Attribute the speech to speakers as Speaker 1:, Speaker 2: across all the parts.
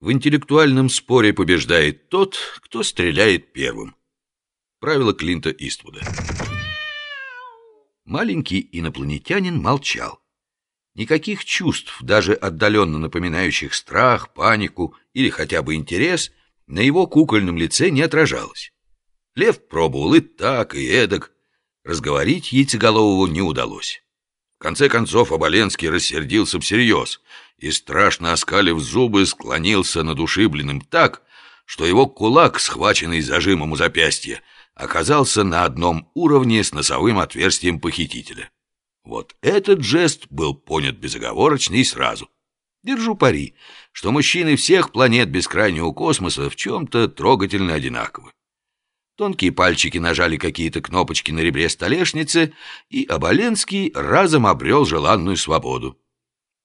Speaker 1: В интеллектуальном споре побеждает тот, кто стреляет первым. Правило Клинта Иствуда. Маленький инопланетянин молчал. Никаких чувств, даже отдаленно напоминающих страх, панику или хотя бы интерес, на его кукольном лице не отражалось. Лев пробовал и так, и эдак. Разговорить яйцеголового не удалось. В конце концов Оболенский рассердился всерьез и, страшно оскалив зубы, склонился над ушибленным так, что его кулак, схваченный зажимом у запястья, оказался на одном уровне с носовым отверстием похитителя. Вот этот жест был понят безоговорочно и сразу. Держу пари, что мужчины всех планет бескрайнего космоса в чем-то трогательно одинаковы. Тонкие пальчики нажали какие-то кнопочки на ребре столешницы, и Оболенский разом обрел желанную свободу.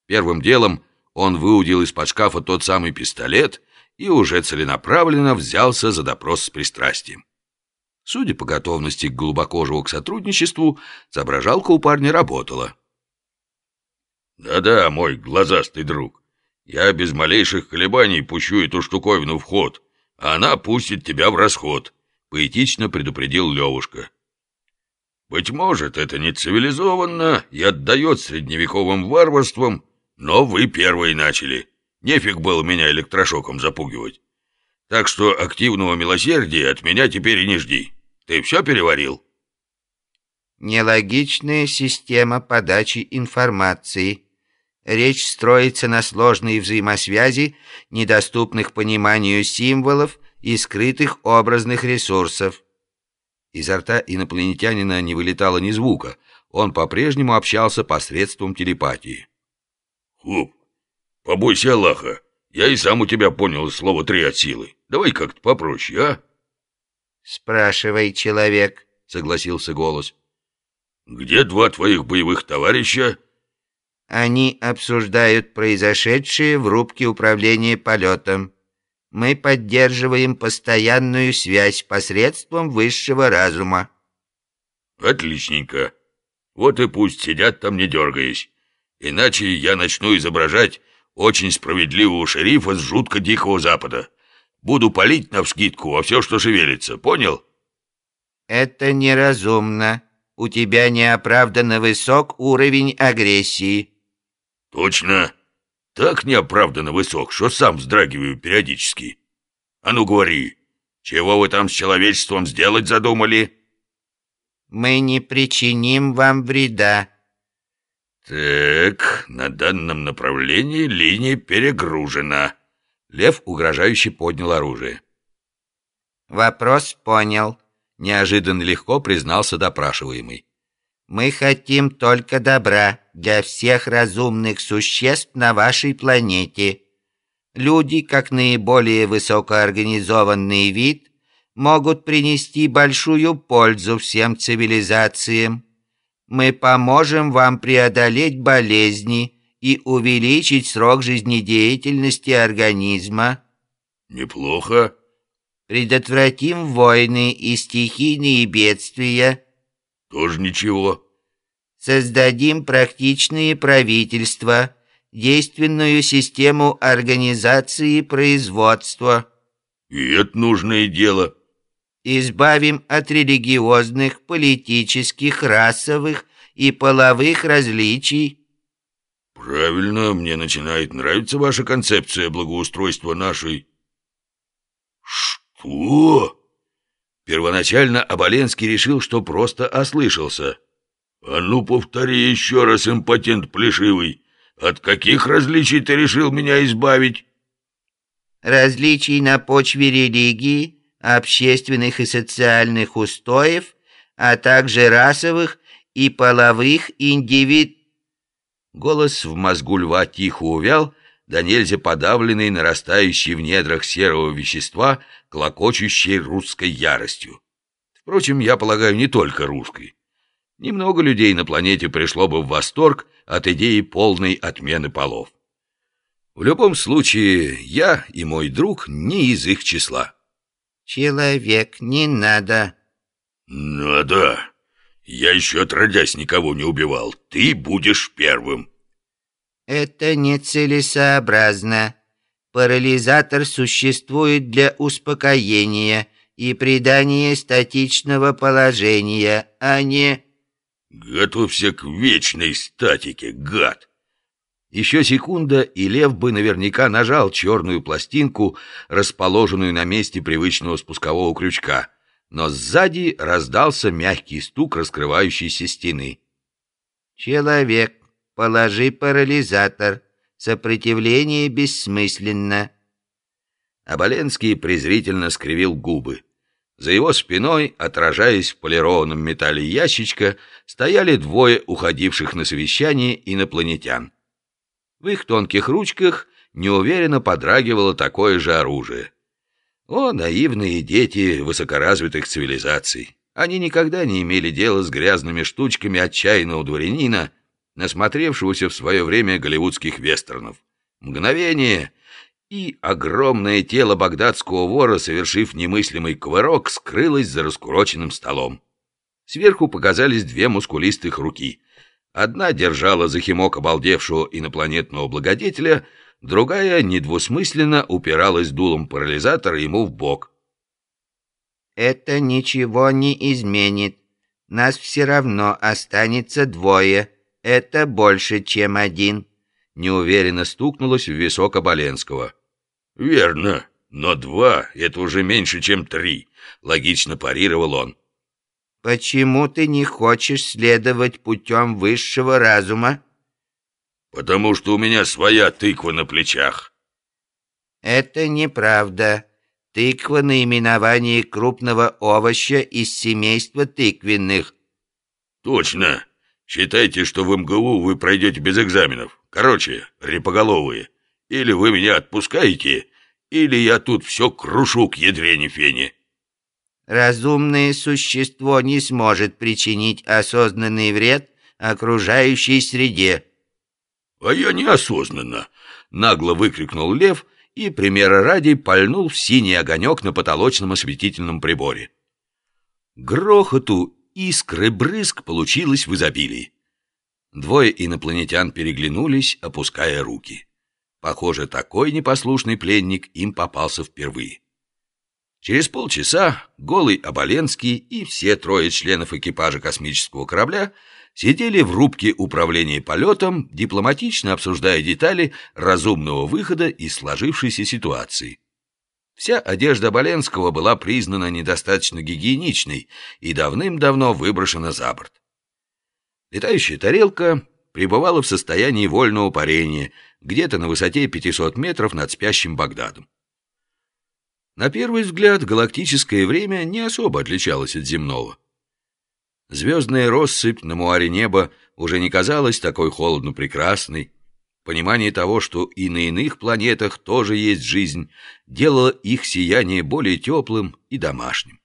Speaker 1: Первым делом он выудил из-под шкафа тот самый пистолет и уже целенаправленно взялся за допрос с пристрастием. Судя по готовности к глубокожему к сотрудничеству, соображалка у парня работала.
Speaker 2: «Да-да, мой глазастый друг, я без малейших колебаний пущу эту штуковину в ход, а она пустит тебя в расход», — поэтично предупредил Левушка. «Быть может, это не цивилизованно и отдает средневековым варварствам, но вы первые начали. Нефиг было меня электрошоком запугивать. Так что активного милосердия от меня теперь и не жди. Ты все переварил?»
Speaker 3: Нелогичная система подачи информации. Речь строится на сложной взаимосвязи недоступных пониманию символов и скрытых образных ресурсов. Изо рта инопланетянина не вылетало ни звука. Он по-прежнему общался посредством телепатии.
Speaker 2: «Хуп, побойся Аллаха. Я и сам у тебя понял слово «три от силы». Давай как-то попроще, а?»
Speaker 3: «Спрашивай, человек», —
Speaker 1: согласился голос.
Speaker 2: «Где два твоих боевых товарища?»
Speaker 3: «Они обсуждают произошедшее в рубке управления полетом. Мы поддерживаем постоянную связь посредством высшего разума».
Speaker 2: «Отличненько. Вот и пусть сидят там, не дергаясь. Иначе я начну изображать очень справедливого шерифа с жутко дикого запада. Буду палить навскидку во все, что шевелится, понял?
Speaker 3: Это неразумно. У тебя неоправданно высок уровень агрессии.
Speaker 2: Точно. Так неоправданно высок, что сам вздрагиваю периодически. А ну говори, чего вы там с человечеством сделать задумали?
Speaker 3: Мы не причиним вам вреда.
Speaker 2: Так, на данном направлении линия перегружена.
Speaker 1: Лев угрожающе поднял оружие.
Speaker 3: Вопрос понял.
Speaker 1: Неожиданно легко признался допрашиваемый.
Speaker 3: Мы хотим только добра для всех разумных существ на вашей планете. Люди, как наиболее высокоорганизованный вид, могут принести большую пользу всем цивилизациям. Мы поможем вам преодолеть болезни и увеличить срок жизнедеятельности организма.
Speaker 2: Неплохо.
Speaker 3: Предотвратим войны и стихийные бедствия.
Speaker 2: Тоже ничего.
Speaker 3: Создадим практичные правительства, действенную систему организации производства.
Speaker 2: И это нужное дело
Speaker 3: избавим от религиозных, политических, расовых и половых различий.
Speaker 2: Правильно, мне начинает нравиться ваша концепция благоустройства нашей... Что?
Speaker 1: Первоначально Оболенский решил, что просто ослышался.
Speaker 2: А ну, повтори еще раз, импотент плешивый. От каких различий ты решил меня избавить?
Speaker 3: Различий на почве религии, общественных и социальных устоев, а также расовых и половых индивид...
Speaker 1: Голос в мозгу льва тихо увял, да нельзя подавленный, нарастающий в недрах серого вещества, клокочущей русской яростью. Впрочем, я полагаю, не только русской. Немного людей на планете пришло бы в восторг от идеи полной отмены полов. В любом случае, я и мой друг не из их числа.
Speaker 3: «Человек, не надо».
Speaker 2: «Надо. Я еще отродясь никого не убивал. Ты будешь первым».
Speaker 3: «Это нецелесообразно. Парализатор существует для успокоения и придания статичного положения, а не...
Speaker 2: Готовься к вечной статике, гад!
Speaker 1: Еще секунда, и лев бы наверняка нажал черную пластинку, расположенную на месте привычного спускового крючка, но сзади раздался мягкий стук раскрывающейся стены.
Speaker 3: «Человек, положи парализатор. Сопротивление бессмысленно».
Speaker 1: Оболенский презрительно скривил губы. За его спиной, отражаясь в полированном металле ящичка, стояли двое уходивших на совещание инопланетян. В их тонких ручках неуверенно подрагивало такое же оружие. О, наивные дети высокоразвитых цивилизаций! Они никогда не имели дела с грязными штучками отчаянного дворянина, насмотревшегося в свое время голливудских вестернов. Мгновение — и огромное тело багдадского вора, совершив немыслимый кувырок, скрылось за раскуроченным столом. Сверху показались две мускулистых руки. Одна держала за химок обалдевшего инопланетного благодетеля, другая недвусмысленно упиралась дулом парализатора ему в бок.
Speaker 3: «Это ничего не изменит. Нас все равно останется двое. Это больше, чем один».
Speaker 1: Неуверенно стукнулось в висок Оболенского.
Speaker 2: «Верно, но два — это уже меньше, чем три», — логично парировал он.
Speaker 3: «Почему ты не хочешь следовать путем высшего разума?»
Speaker 2: «Потому что у меня своя тыква на плечах».
Speaker 3: «Это неправда. Тыква — наименование крупного овоща из семейства тыквенных».
Speaker 2: «Точно. Считайте, что в МГУ вы пройдете без экзаменов. Короче, репоголовые». Или вы меня отпускаете, или я тут все крушу к ядрене фене.
Speaker 3: Разумное существо не сможет причинить осознанный вред окружающей среде.
Speaker 2: А я неосознанно,
Speaker 1: нагло выкрикнул лев и, примера ради, пальнул в синий огонек на потолочном осветительном приборе. Грохоту, искры, брызг получилось в изобилии. Двое инопланетян переглянулись, опуская руки. Похоже, такой непослушный пленник им попался впервые. Через полчаса голый Оболенский и все трое членов экипажа космического корабля сидели в рубке управления полетом, дипломатично обсуждая детали разумного выхода из сложившейся ситуации. Вся одежда Оболенского была признана недостаточно гигиеничной и давным-давно выброшена за борт. Летающая тарелка пребывала в состоянии вольного парения, где-то на высоте 500 метров над спящим Багдадом. На первый взгляд галактическое время не особо отличалось от земного. Звездная россыпь на муаре неба уже не казалась такой холодно прекрасной. Понимание того, что и на иных планетах тоже есть жизнь, делало их сияние более теплым и домашним.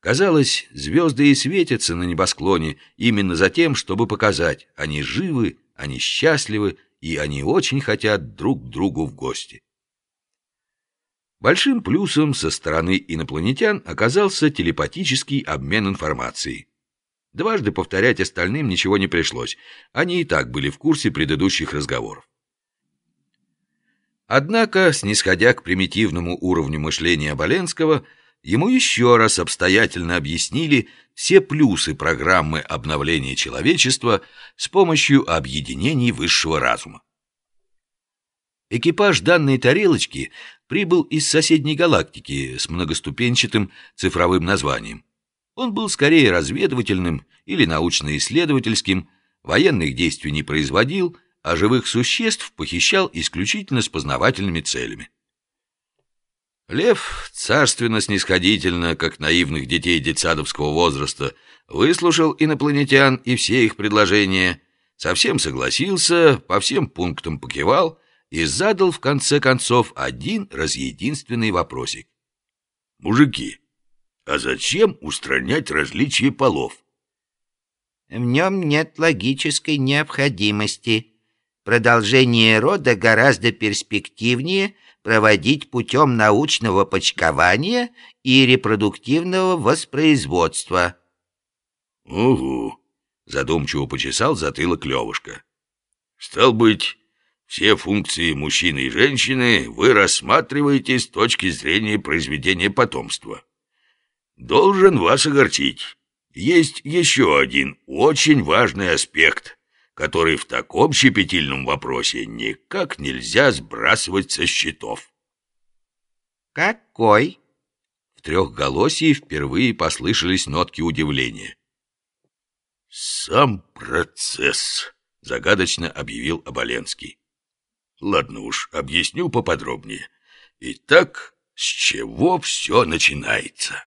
Speaker 1: Казалось, звезды и светятся на небосклоне именно за тем, чтобы показать, они живы, они счастливы, и они очень хотят друг к другу в гости. Большим плюсом со стороны инопланетян оказался телепатический обмен информацией. Дважды повторять остальным ничего не пришлось, они и так были в курсе предыдущих разговоров. Однако, снисходя к примитивному уровню мышления Боленского, ему еще раз обстоятельно объяснили все плюсы программы обновления человечества с помощью объединений высшего разума. Экипаж данной тарелочки прибыл из соседней галактики с многоступенчатым цифровым названием. Он был скорее разведывательным или научно-исследовательским, военных действий не производил, а живых существ похищал исключительно с познавательными целями. Лев царственно-снисходительно, как наивных детей детсадовского возраста, выслушал инопланетян и все их предложения, совсем согласился, по всем пунктам покивал и задал в конце концов один разъединственный вопросик.
Speaker 2: «Мужики, а зачем устранять различия полов?»
Speaker 3: «В нем нет логической необходимости. Продолжение рода гораздо перспективнее — проводить путем научного почкования и репродуктивного воспроизводства.
Speaker 2: «Угу», — задумчиво почесал затылок Левушка. «Стал быть,
Speaker 1: все функции мужчины и женщины вы рассматриваете с точки зрения произведения потомства. Должен вас огорчить. Есть еще один очень важный аспект, который в таком щепетильном вопросе никак нельзя сбрасывать со счетов.
Speaker 3: «Какой?»
Speaker 4: В трехголосии впервые послышались нотки удивления.
Speaker 1: «Сам процесс», — загадочно объявил Оболенский. «Ладно уж, объясню поподробнее. Итак, с чего все начинается?»